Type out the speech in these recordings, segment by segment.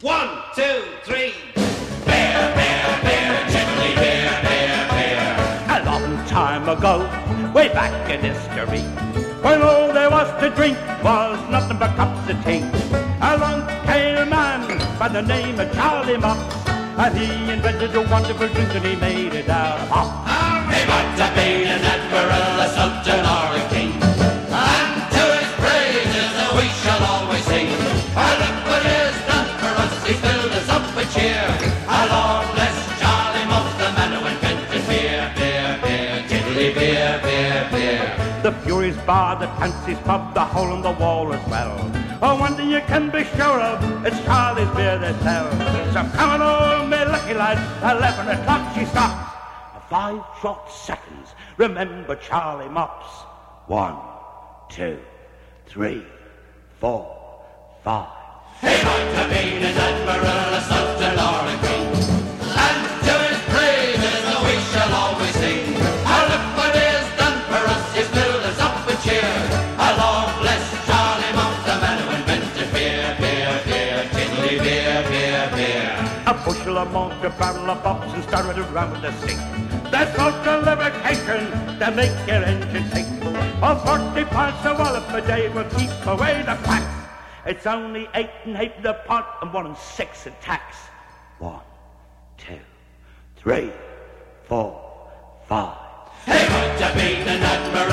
One, two, three. Bear, bear, bear, gently bear, bear, bear. A long time ago, way back in history, when all there was to drink was nothing but cups of tea. Along came a man by the name of Charlie Mops, and he invented a wonderful drink and he made it out of hops. He might have been The Furies Bar, the Fancy's Pub, the hole in the wall as well. Oh, one thing you can be sure of, it's Charlie's beer they sell. So come on, all me lucky lads, 11 o'clock she stops. Five short seconds, remember Charlie Mops. One, two, three, four, five. He might have been an admiral, A bushel of malt, a barrel of box, and stir it around with the stink. That's salt lubrication to make your engine tick. Oh, 40 pints of wallop a day will keep away the facts. It's only eight and eight the pot and one and six in tax. One, two, three, four, five. He might have been an admiral,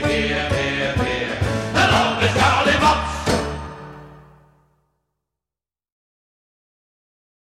baby.